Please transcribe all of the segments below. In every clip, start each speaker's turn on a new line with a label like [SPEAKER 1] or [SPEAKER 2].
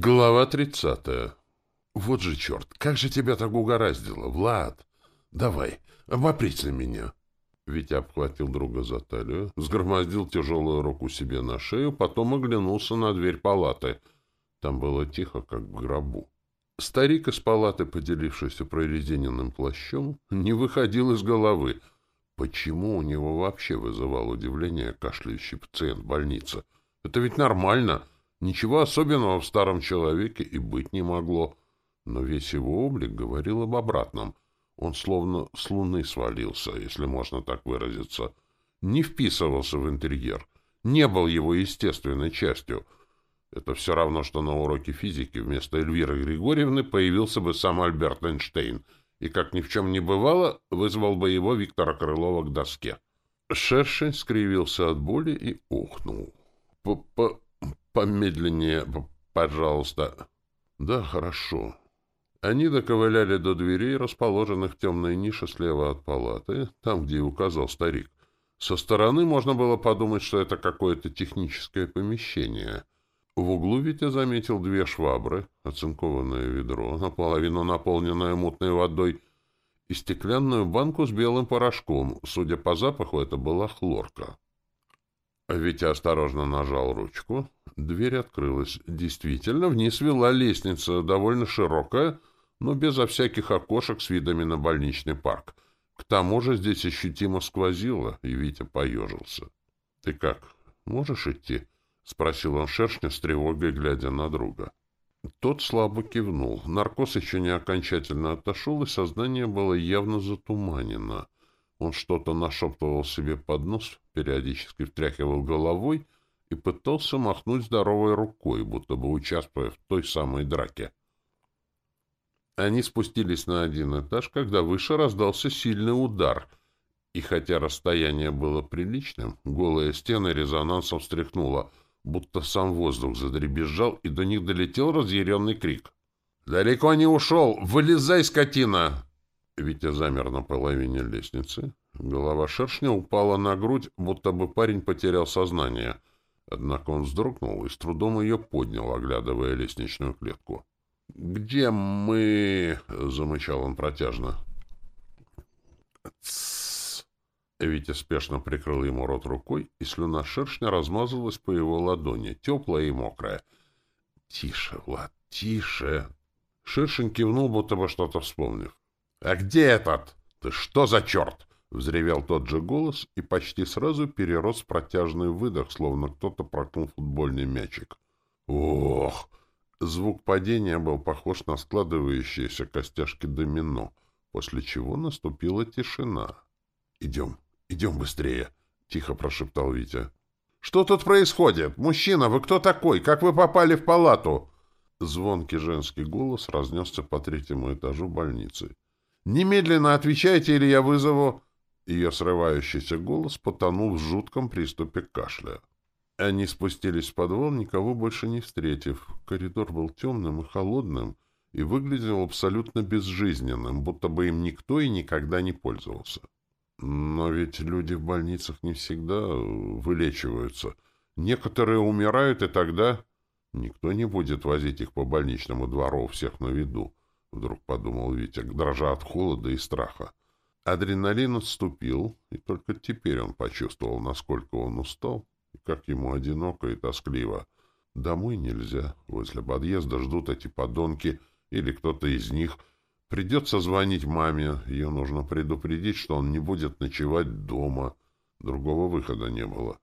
[SPEAKER 1] Глава тридцатая. Вот же черт, как же тебя так угораздило, Влад! Давай, обопрись на меня. Витя обхватил друга за талию, сгромоздил тяжелую руку себе на шею, потом оглянулся на дверь палаты. Там было тихо, как в гробу. Старик из палаты, поделившийся прорезиненным плащом, не выходил из головы. Почему у него вообще вызывал удивление кашляющий пациент больницы? Это ведь нормально — Ничего особенного в старом человеке и быть не могло, но весь его облик говорил об обратном. Он словно с луны свалился, если можно так выразиться. Не вписывался в интерьер, не был его естественной частью. Это все равно, что на уроке физики вместо Эльвиры Григорьевны появился бы сам Альберт Эйнштейн и, как ни в чем не бывало, вызвал бы его Виктора Крылова к доске. Шершень скривился от боли и ухнул. П -п Помедленнее, пожалуйста. Да, хорошо. Они доковыляли до дверей, расположенных в темной нише слева от палаты, там, где указал старик. Со стороны можно было подумать, что это какое-то техническое помещение. В углу Витя заметил две швабры, оцинкованное ведро, наполовину наполненное мутной водой, и стеклянную банку с белым порошком. Судя по запаху, это была хлорка. Витя осторожно нажал ручку. Дверь открылась. Действительно, вниз вела лестница, довольно широкая, но безо всяких окошек с видами на больничный парк. К тому же здесь ощутимо сквозило, и Витя поежился. — Ты как, можешь идти? — спросил он шершня с тревогой, глядя на друга. Тот слабо кивнул. Наркоз еще не окончательно отошел, и сознание было явно затуманено — он что-то нашептывал себе под нос, периодически втряхивал головой и пытался махнуть здоровой рукой, будто бы участвуя в той самой драке. Они спустились на один этаж, когда выше раздался сильный удар, и хотя расстояние было приличным, голые стены резонансом встряхнуло, будто сам воздух задребезжал, и до них долетел разъяренный крик. «Далеко не ушел! Вылезай, скотина!» Витя замер на половине лестницы. Голова шершня упала на грудь, будто бы парень потерял сознание. Однако он вздрогнул и с трудом ее поднял, оглядывая лестничную клетку. «Где мы?» — замычал он протяжно. «Тссс!» Витя спешно прикрыл ему рот рукой, и слюна шершня размазалась по его ладони, теплая и мокрая. «Тише, Влад, тише!» Шершень кивнул, будто бы что-то вспомнив. «А где этот? Ты что за черт?» — взревел тот же голос и почти сразу перерос в протяжный выдох, словно кто-то прокнул футбольный мячик. «Ох!» Звук падения был похож на складывающиеся костяшки домино, после чего наступила тишина. «Идем, идем быстрее!» — тихо прошептал Витя. «Что тут происходит? Мужчина, вы кто такой? Как вы попали в палату?» Звонкий женский голос разнесся по третьему этажу больницы. «Немедленно отвечайте, или я вызову...» Ее срывающийся голос потонул в жутком приступе кашля. Они спустились в подвал, никого больше не встретив. Коридор был темным и холодным и выглядел абсолютно безжизненным, будто бы им никто и никогда не пользовался. Но ведь люди в больницах не всегда вылечиваются. Некоторые умирают, и тогда никто не будет возить их по больничному двору у всех на виду. — вдруг подумал Витя, дрожа от холода и страха. Адреналин отступил, и только теперь он почувствовал, насколько он устал, и как ему одиноко и тоскливо. Домой нельзя, возле подъезда ждут эти подонки или кто-то из них. Придется звонить маме, ее нужно предупредить, что он не будет ночевать дома. Другого выхода не было.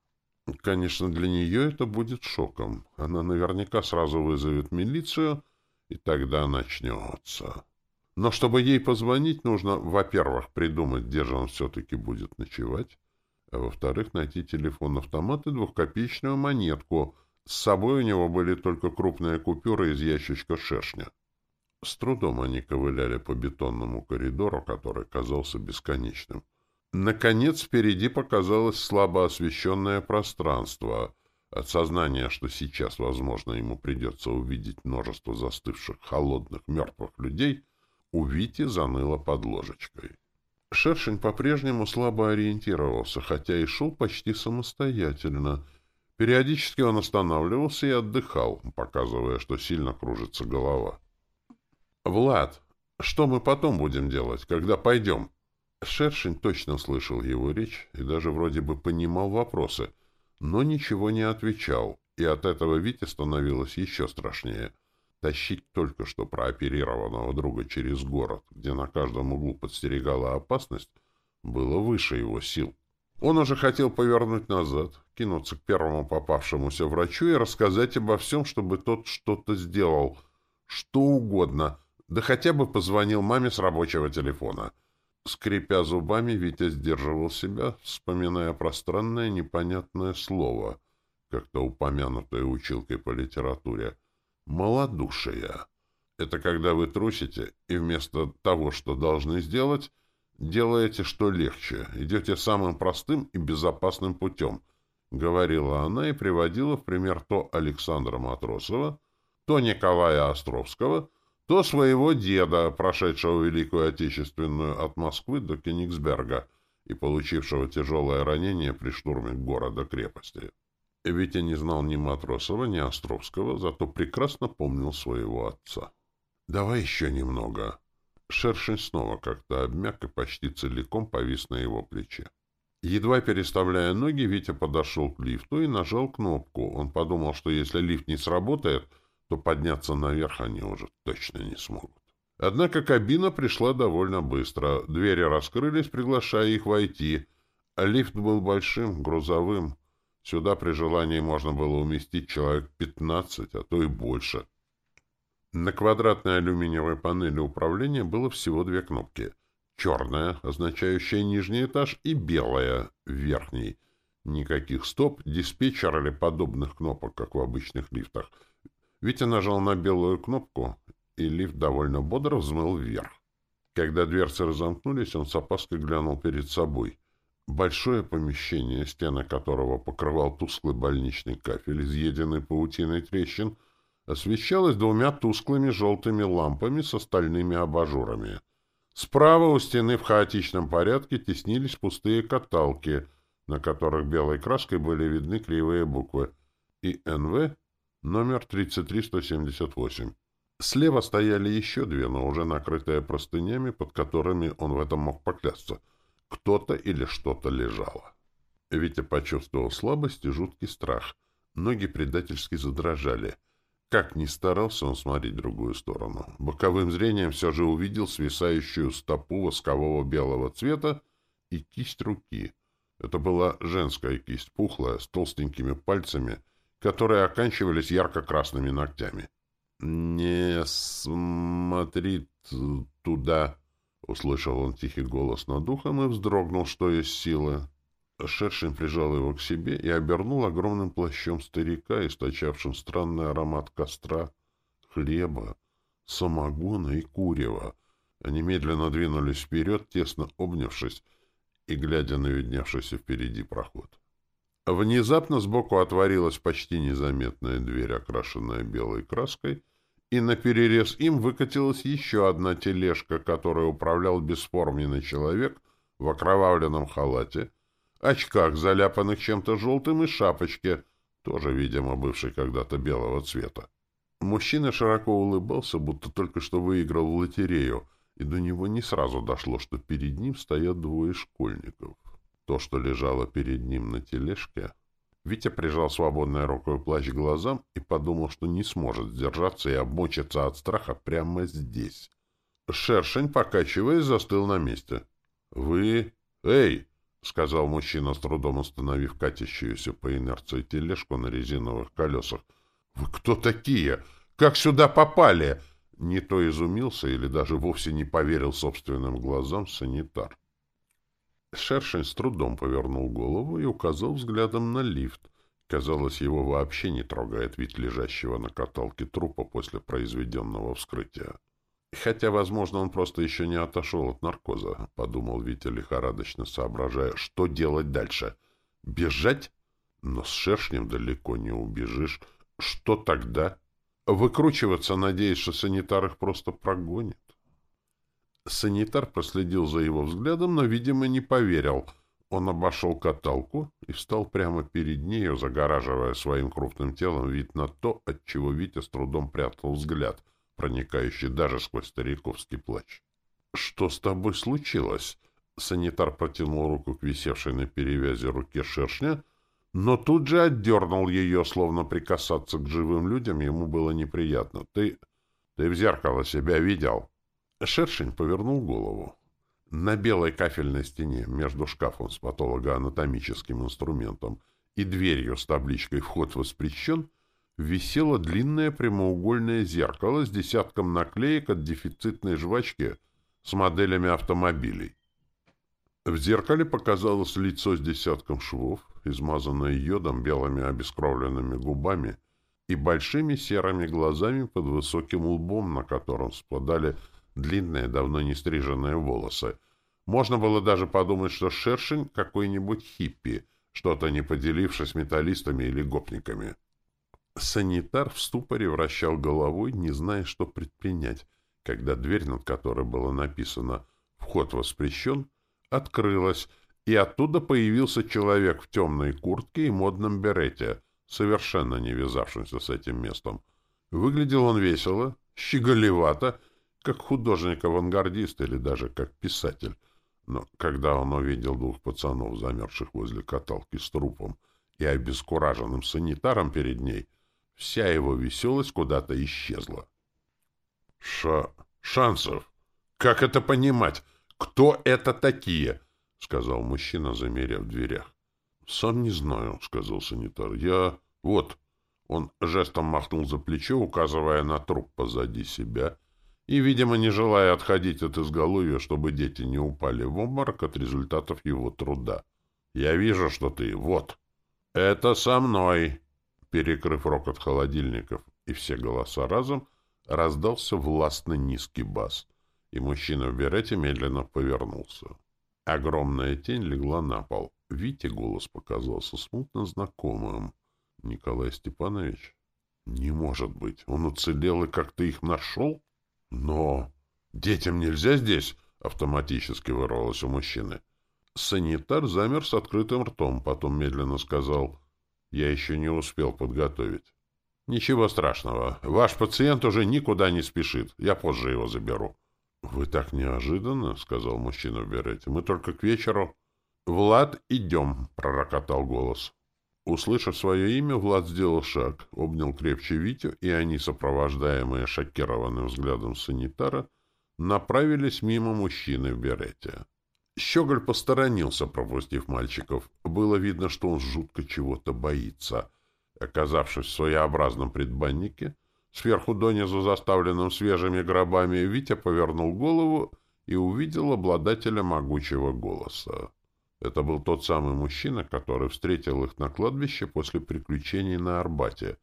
[SPEAKER 1] Конечно, для нее это будет шоком. Она наверняка сразу вызовет милицию — и тогда начнется. Но чтобы ей позвонить, нужно, во-первых, придумать, где же он все-таки будет ночевать, а во-вторых, найти телефон-автомат и двухкопеечную монетку. С собой у него были только крупные купюры из ящичка шершня. С трудом они ковыляли по бетонному коридору, который казался бесконечным. Наконец, впереди показалось слабо освещенное пространство — от сознания, что сейчас, возможно, ему придется увидеть множество застывших, холодных, мертвых людей, у Вити заныло под ложечкой. Шершень по-прежнему слабо ориентировался, хотя и шел почти самостоятельно. Периодически он останавливался и отдыхал, показывая, что сильно кружится голова. «Влад, что мы потом будем делать, когда пойдем?» Шершень точно слышал его речь и даже вроде бы понимал вопросы, но ничего не отвечал, и от этого Вите становилось еще страшнее. Тащить только что прооперированного друга через город, где на каждом углу подстерегала опасность, было выше его сил. Он уже хотел повернуть назад, кинуться к первому попавшемуся врачу и рассказать обо всем, чтобы тот что-то сделал. Что угодно. Да хотя бы позвонил маме с рабочего телефона. Скрипя зубами, Витя сдерживал себя, вспоминая пространное непонятное слово, как-то упомянутое училкой по литературе. «Малодушие». Это когда вы трусите, и вместо того, что должны сделать, делаете что легче, идете самым простым и безопасным путем, — говорила она и приводила в пример то Александра Матросова, то Николая Островского, то своего деда, прошедшего Великую Отечественную от Москвы до Кенигсберга и получившего тяжелое ранение при штурме города-крепости. Витя не знал ни Матросова, ни Островского, зато прекрасно помнил своего отца. «Давай еще немного», Шершень снова как-то обмяк и почти целиком повис на его плече. Едва переставляя ноги, Витя подошел к лифту и нажал кнопку. Он подумал, что если лифт не сработает, то подняться наверх они уже точно не смогут. Однако кабина пришла довольно быстро. Двери раскрылись, приглашая их войти. А лифт был большим, грузовым. Сюда при желании можно было уместить человек пятнадцать, а то и больше. На квадратной алюминиевой панели управления было всего две кнопки. Черная, означающая нижний этаж, и белая, верхний. Никаких стоп, диспетчер или подобных кнопок, как в обычных лифтах. Витя нажал на белую кнопку, и лифт довольно бодро взмыл вверх. Когда дверцы разомкнулись, он с опаской глянул перед собой. Большое помещение, стены которого покрывал тусклый больничный кафель, изъеденный паутиной трещин, освещалась двумя тусклыми желтыми лампами с остальными абажурами. Справа у стены в хаотичном порядке теснились пустые каталки, на которых белой краской были видны кривые буквы ИНВ номер 33178. Слева стояли еще две, но уже накрытые простынями, под которыми он в этом мог поклясться. Кто-то или что-то лежало. Витя почувствовал слабость и жуткий страх. Ноги предательски задрожали. Как ни старался он смотреть в другую сторону, боковым зрением все же увидел свисающую стопу воскового белого цвета и кисть руки. Это была женская кисть, пухлая, с толстенькими пальцами, которые оканчивались ярко-красными ногтями. «Не смотри туда!» — услышал он тихий голос над ухом и вздрогнул, что есть силы. Шершень прижал его к себе и обернул огромным плащом старика, источавшим странный аромат костра, хлеба, самогона и курева. Они медленно двинулись вперед, тесно обнявшись и глядя на видневшийся впереди проход. Внезапно сбоку отворилась почти незаметная дверь, окрашенная белой краской, и на перерез им выкатилась еще одна тележка, которой управлял бесформенный человек в окровавленном халате, очках, заляпанных чем-то желтым, и шапочке, тоже, видимо, бывшей когда-то белого цвета. Мужчина широко улыбался, будто только что выиграл в лотерею, и до него не сразу дошло, что перед ним стоят двое школьников. То, что лежало перед ним на тележке... Витя прижал свободной рукой плащ к глазам и подумал, что не сможет сдержаться и обмочиться от страха прямо здесь. Шершень, покачиваясь, застыл на месте. «Вы... Эй!» — сказал мужчина, с трудом остановив катящуюся по инерции тележку на резиновых колесах. — Вы кто такие? Как сюда попали? Не то изумился или даже вовсе не поверил собственным глазам санитар. Шершень с трудом повернул голову и указал взглядом на лифт. Казалось, его вообще не трогает вид лежащего на каталке трупа после произведенного вскрытия. Хотя, возможно, он просто еще не отошел от наркоза, — подумал Витя лихорадочно, соображая, что делать дальше. Бежать? Но с шершнем далеко не убежишь. Что тогда? Выкручиваться, надеясь, что санитар их просто прогонит. Санитар проследил за его взглядом, но, видимо, не поверил. Он обошел каталку и встал прямо перед нею, загораживая своим крупным телом вид на то, от чего Витя с трудом прятал взгляд, проникающий даже сквозь стариковский плач. «Что с тобой случилось?» Санитар протянул руку к висевшей на перевязи руке шершня, но тут же отдернул ее, словно прикасаться к живым людям ему было неприятно. «Ты... ты в зеркало себя видел?» Шершень повернул голову. На белой кафельной стене между шкафом с патологоанатомическим инструментом и дверью с табличкой «Вход воспрещен» висело длинное прямоугольное зеркало с десятком наклеек от дефицитной жвачки с моделями автомобилей. В зеркале показалось лицо с десятком швов, измазанное йодом белыми обескровленными губами и большими серыми глазами под высоким лбом, на котором спадали длинные, давно не стриженные волосы. Можно было даже подумать, что шершень какой-нибудь хиппи, что-то не поделившись металлистами или гопниками. Санитар в ступоре вращал головой, не зная, что предпринять, когда дверь, над которой было написано «Вход воспрещен», открылась, и оттуда появился человек в темной куртке и модном берете, совершенно не вязавшимся с этим местом. Выглядел он весело, щеголевато как художник-авангардист или даже как писатель. Но когда он увидел двух пацанов, замерзших возле каталки с трупом и обескураженным санитаром перед ней, вся его веселость куда-то исчезла. «Ша... Шансов! Как это понимать? Кто это такие?» — сказал мужчина, замеряв в дверях. «Сам не знаю», — сказал санитар. «Я... Вот». Он жестом махнул за плечо, указывая на труп позади себя — и, видимо, не желая отходить от изголовья, чтобы дети не упали в обморок от результатов его труда. «Я вижу, что ты... Вот!» «Это со мной!» Перекрыв рокот холодильников и все голоса разом, раздался властно низкий бас, и мужчина в берете медленно повернулся. Огромная тень легла на пол. Вите голос показался смутно знакомым. «Николай Степанович?» «Не может быть! Он уцелел и как-то их нашел?» Но детям нельзя здесь, автоматически вырвалось у мужчины. Санитар замер с открытым ртом, потом медленно сказал, я еще не успел подготовить. Ничего страшного. Ваш пациент уже никуда не спешит. Я позже его заберу. Вы так неожиданно, сказал мужчина в берете. Мы только к вечеру. Влад, идем, пророкотал голос. Услышав свое имя, Влад сделал шаг, обнял крепче Витю, и они, сопровождаемые шокированным взглядом санитара, направились мимо мужчины в берете. Щеголь посторонился, пропустив мальчиков. Было видно, что он жутко чего-то боится. Оказавшись в своеобразном предбаннике, сверху донизу заставленном свежими гробами, Витя повернул голову и увидел обладателя могучего голоса. Это был тот самый мужчина, который встретил их на кладбище после приключений на Арбате.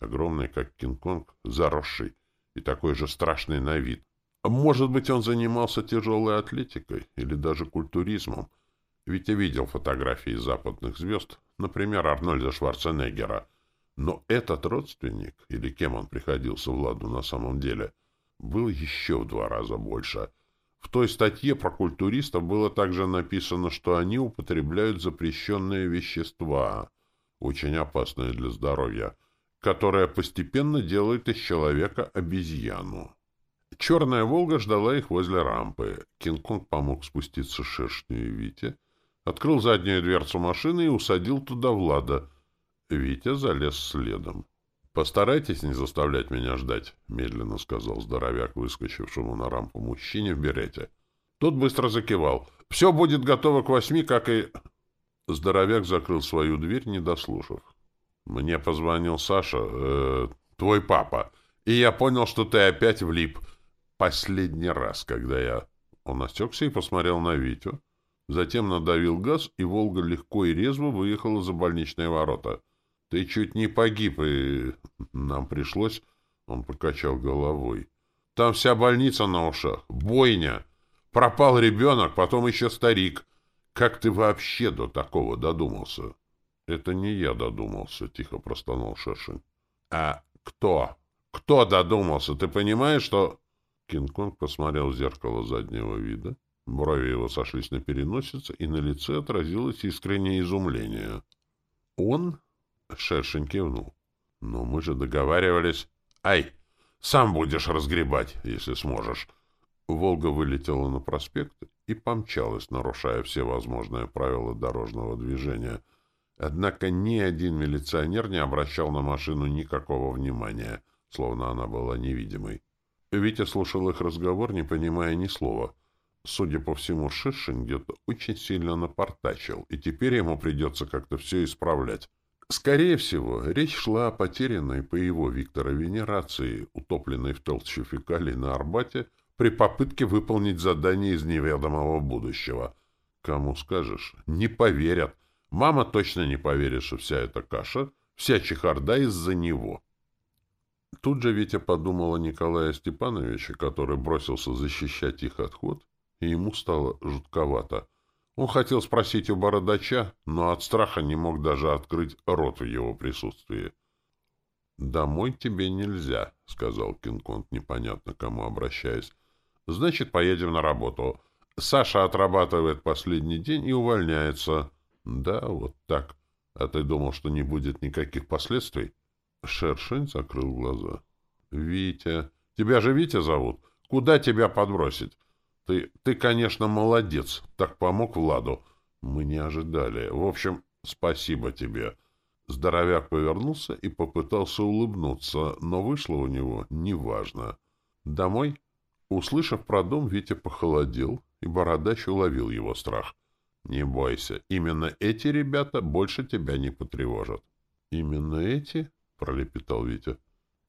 [SPEAKER 1] Огромный, как Кинг-Конг, заросший и такой же страшный на вид. Может быть, он занимался тяжелой атлетикой или даже культуризмом. Ведь я видел фотографии западных звезд, например, Арнольда Шварценеггера. Но этот родственник, или кем он приходился Владу на самом деле, был еще в два раза больше — в той статье про культуристов было также написано, что они употребляют запрещенные вещества, очень опасные для здоровья, которое постепенно делает из человека обезьяну. Черная «Волга» ждала их возле рампы. Кинг-Конг помог спуститься шершню и Вите, открыл заднюю дверцу машины и усадил туда Влада. Витя залез следом. «Постарайтесь не заставлять меня ждать», — медленно сказал здоровяк, выскочившему на рампу мужчине в берете. Тот быстро закивал. «Все будет готово к восьми, как и...» Здоровяк закрыл свою дверь, не дослушав. «Мне позвонил Саша, э, твой папа, и я понял, что ты опять влип. Последний раз, когда я...» Он осекся и посмотрел на Витю. Затем надавил газ, и «Волга» легко и резво выехала за больничные ворота. Ты чуть не погиб, и нам пришлось... Он покачал головой. Там вся больница на ушах. Бойня. Пропал ребенок, потом еще старик. Как ты вообще до такого додумался? Это не я додумался, тихо простонал Шершень. А кто? Кто додумался? Ты понимаешь, что... Кинг-Конг посмотрел в зеркало заднего вида Брови его сошлись на переносице, и на лице отразилось искреннее изумление. «Он?» — Шершень кивнул. «Но мы же договаривались...» «Ай! Сам будешь разгребать, если сможешь!» Волга вылетела на проспект и помчалась, нарушая все возможные правила дорожного движения. Однако ни один милиционер не обращал на машину никакого внимания, словно она была невидимой. Витя слушал их разговор, не понимая ни слова. Судя по всему, Шишин где-то очень сильно напортачил, и теперь ему придется как-то все исправлять. Скорее всего, речь шла о потерянной по его Виктора Венерации, утопленной в толще фекалий на Арбате, при попытке выполнить задание из неведомого будущего. Кому скажешь, не поверят. Мама точно не поверит, что вся эта каша, вся чехарда из-за него. Тут же Витя подумал о Николае Степановиче, который бросился защищать их отход, и ему стало жутковато. Он хотел спросить у бородача, но от страха не мог даже открыть рот в его присутствии. «Домой тебе нельзя», — сказал Кинг-Конг, непонятно кому обращаясь. Значит, поедем на работу. Саша отрабатывает последний день и увольняется. Да, вот так. А ты думал, что не будет никаких последствий? Шершень закрыл глаза. Витя. Тебя же Витя зовут? Куда тебя подбросить? Ты, ты, конечно, молодец. Так помог Владу. Мы не ожидали. В общем, спасибо тебе. Здоровяк повернулся и попытался улыбнуться, но вышло у него неважно. Домой? Услышав про дом, Витя похолодел, и Бородач уловил его страх. «Не бойся, именно эти ребята больше тебя не потревожат». «Именно эти?» — пролепетал Витя.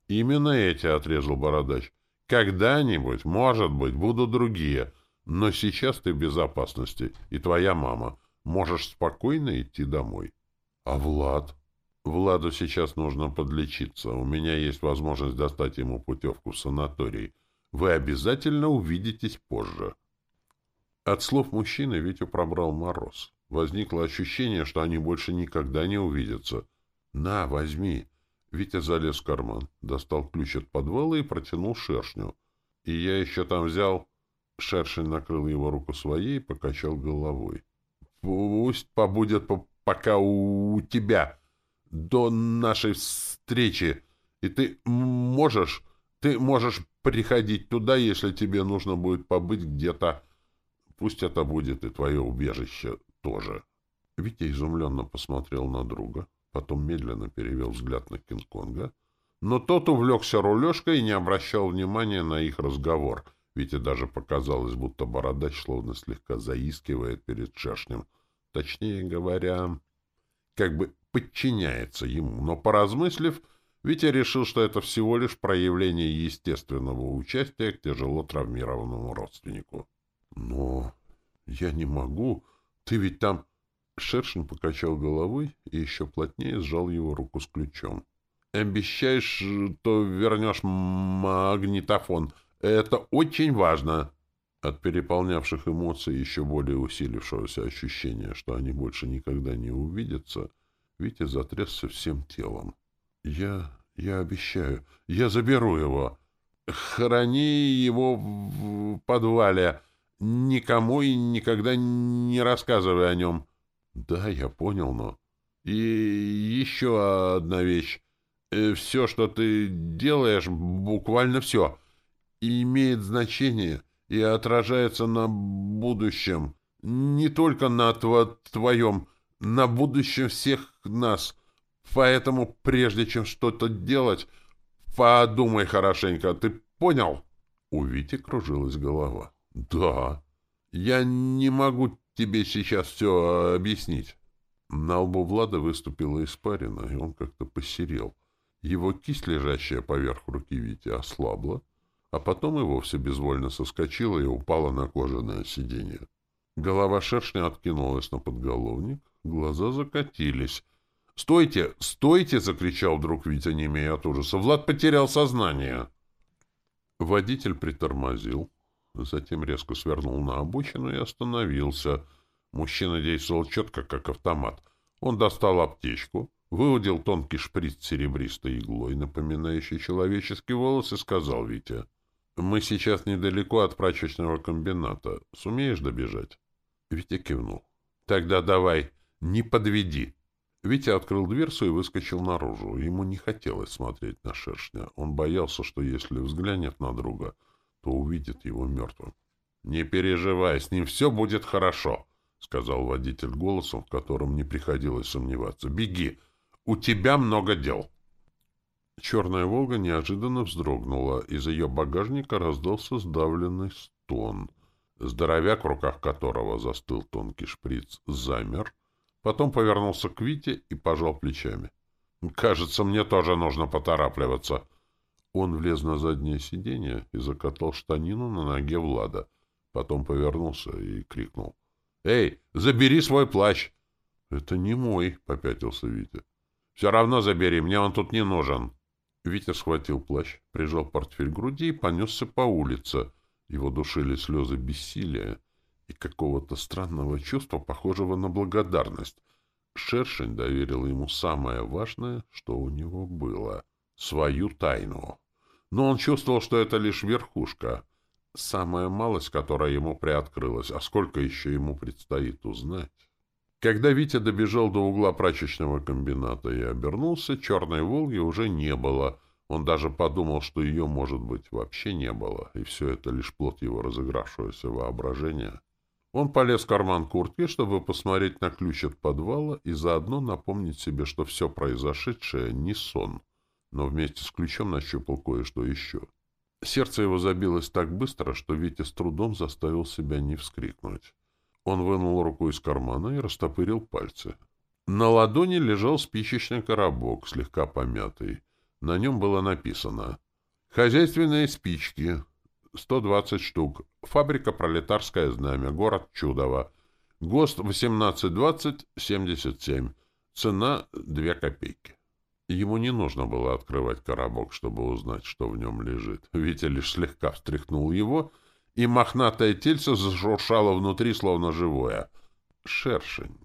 [SPEAKER 1] «Именно эти», — отрезал Бородач. «Когда-нибудь, может быть, будут другие, но сейчас ты в безопасности, и твоя мама. Можешь спокойно идти домой». «А Влад?» «Владу сейчас нужно подлечиться. У меня есть возможность достать ему путевку в санаторий». Вы обязательно увидитесь позже. От слов мужчины Витю пробрал мороз. Возникло ощущение, что они больше никогда не увидятся. «На, возьми!» Витя залез в карман, достал ключ от подвала и протянул шершню. «И я еще там взял...» Шершень накрыл его руку своей и покачал головой. «Пусть побудет пока у тебя, до нашей встречи, и ты можешь, ты можешь приходить туда, если тебе нужно будет побыть где-то. Пусть это будет и твое убежище тоже. Витя изумленно посмотрел на друга, потом медленно перевел взгляд на Кинг-Конга, но тот увлекся рулежкой и не обращал внимания на их разговор. Витя даже показалось, будто бородач словно слегка заискивает перед шершнем. Точнее говоря, как бы подчиняется ему, но, поразмыслив, Витя решил, что это всего лишь проявление естественного участия к тяжело травмированному родственнику. «Но я не могу. Ты ведь там...» Шершень покачал головой и еще плотнее сжал его руку с ключом. «Обещаешь, то вернешь магнитофон. Это очень важно!» От переполнявших эмоций еще более усилившегося ощущения, что они больше никогда не увидятся, Витя затрясся всем телом. «Я... я обещаю. Я заберу его. Храни его в подвале. Никому и никогда не рассказывай о нем». «Да, я понял, но...» «И еще одна вещь. Э, все, что ты делаешь, буквально все, имеет значение и отражается на будущем. Не только на тво твоем, на будущем всех нас». Поэтому, прежде чем что-то делать, подумай хорошенько. Ты понял? У Вити кружилась голова. Да. Я не могу тебе сейчас все объяснить. На лбу Влада выступила испарина, и он как-то посерел. Его кисть, лежащая поверх руки Вити, ослабла, а потом и вовсе безвольно соскочила и упала на кожаное сиденье. Голова шершня откинулась на подголовник, глаза закатились — «Стойте! Стойте!» — закричал вдруг Витя, не имея от ужаса. «Влад потерял сознание!» Водитель притормозил, затем резко свернул на обочину и остановился. Мужчина действовал четко, как автомат. Он достал аптечку, выудил тонкий шприц серебристой иглой, напоминающий человеческий волос, и сказал Витя. Мы сейчас недалеко от прачечного комбината. Сумеешь добежать? Витя кивнул. Тогда давай, не подведи. Витя открыл дверцу и выскочил наружу. Ему не хотелось смотреть на шершня. Он боялся, что если взглянет на друга, то увидит его мертвым. — Не переживай, с ним все будет хорошо, — сказал водитель голосом, в котором не приходилось сомневаться. — Беги, у тебя много дел. Черная «Волга» неожиданно вздрогнула. Из ее багажника раздался сдавленный стон. Здоровяк, в руках которого застыл тонкий шприц, замер — Потом повернулся к Вите и пожал плечами. «Кажется, мне тоже нужно поторапливаться». Он влез на заднее сиденье и закатал штанину на ноге Влада. Потом повернулся и крикнул. «Эй, забери свой плащ!» «Это не мой», — попятился Витя. «Все равно забери, мне он тут не нужен». Витя схватил плащ, прижал портфель к груди и понесся по улице. Его душили слезы бессилия и какого-то странного чувства, похожего на благодарность. Шершень доверил ему самое важное, что у него было — свою тайну. Но он чувствовал, что это лишь верхушка, самая малость, которая ему приоткрылась, а сколько еще ему предстоит узнать. Когда Витя добежал до угла прачечного комбината и обернулся, черной «Волги» уже не было. Он даже подумал, что ее, может быть, вообще не было, и все это лишь плод его разыгравшегося воображения. Он полез в карман куртки, чтобы посмотреть на ключ от подвала и заодно напомнить себе, что все произошедшее не сон, но вместе с ключом нащупал кое-что еще. Сердце его забилось так быстро, что Витя с трудом заставил себя не вскрикнуть. Он вынул руку из кармана и растопырил пальцы. На ладони лежал спичечный коробок, слегка помятый. На нем было написано «Хозяйственные спички. 120 штук. Фабрика «Пролетарское знамя», город Чудово. ГОСТ 1820-77. Цена 2 копейки. Ему не нужно было открывать коробок, чтобы узнать, что в нем лежит. Витя лишь слегка встряхнул его, и мохнатое тельце зашуршало внутри, словно живое. Шершень.